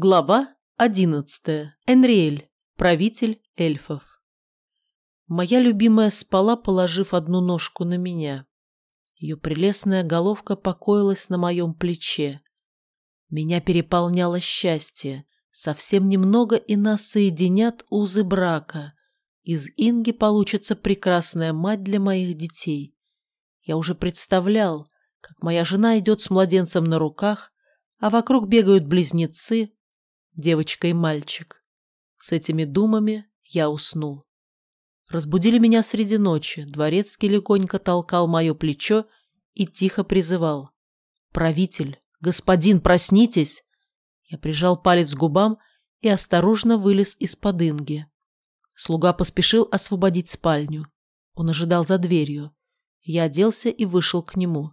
Глава одиннадцатая. Энриэль, правитель эльфов. Моя любимая спала, положив одну ножку на меня. Ее прелестная головка покоилась на моем плече. Меня переполняло счастье. Совсем немного, и нас соединят узы брака. Из Инги получится прекрасная мать для моих детей. Я уже представлял, как моя жена идет с младенцем на руках, а вокруг бегают близнецы, девочка и мальчик. С этими думами я уснул. Разбудили меня среди ночи, дворецкий легонько толкал мое плечо и тихо призывал. «Правитель, господин, проснитесь!» Я прижал палец к губам и осторожно вылез из-под инги. Слуга поспешил освободить спальню. Он ожидал за дверью. Я оделся и вышел к нему.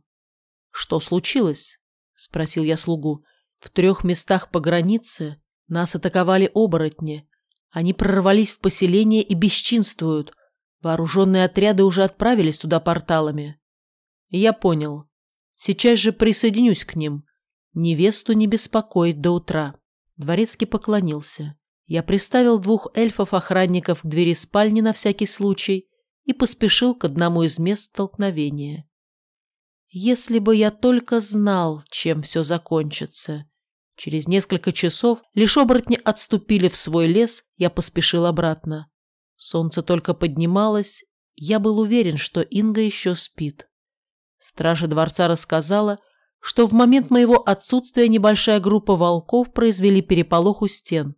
«Что случилось?» — спросил я слугу. «В трех местах по границе нас атаковали оборотни. Они прорвались в поселение и бесчинствуют. Вооруженные отряды уже отправились туда порталами. Я понял. Сейчас же присоединюсь к ним. Невесту не беспокоить до утра. Дворецкий поклонился. Я приставил двух эльфов-охранников к двери спальни на всякий случай и поспешил к одному из мест столкновения. Если бы я только знал, чем все закончится. Через несколько часов лишь оборотни отступили в свой лес, я поспешил обратно. Солнце только поднималось, я был уверен, что Инга еще спит. Стража дворца рассказала, что в момент моего отсутствия небольшая группа волков произвели переполох у стен.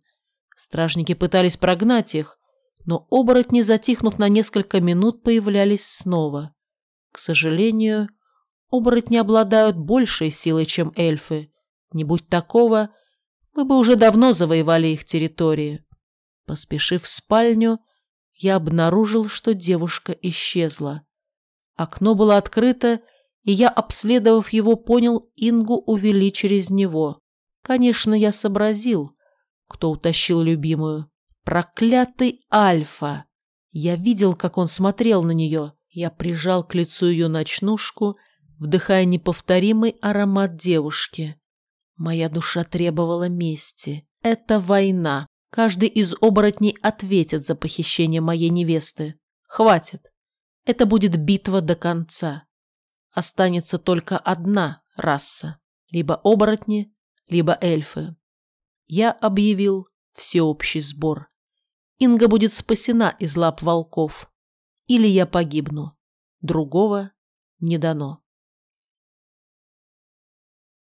Стражники пытались прогнать их, но оборотни, затихнув на несколько минут, появлялись снова. К сожалению, оборотни обладают большей силой, чем эльфы, не будь такого, мы бы уже давно завоевали их территории. Поспешив в спальню, я обнаружил, что девушка исчезла. Окно было открыто, и я, обследовав его, понял, Ингу увели через него. Конечно, я сообразил, кто утащил любимую. Проклятый Альфа! Я видел, как он смотрел на нее. Я прижал к лицу ее ночнушку, вдыхая неповторимый аромат девушки. Моя душа требовала мести. Это война. Каждый из оборотней ответит за похищение моей невесты. Хватит. Это будет битва до конца. Останется только одна раса. Либо оборотни, либо эльфы. Я объявил всеобщий сбор. Инга будет спасена из лап волков. Или я погибну. Другого не дано.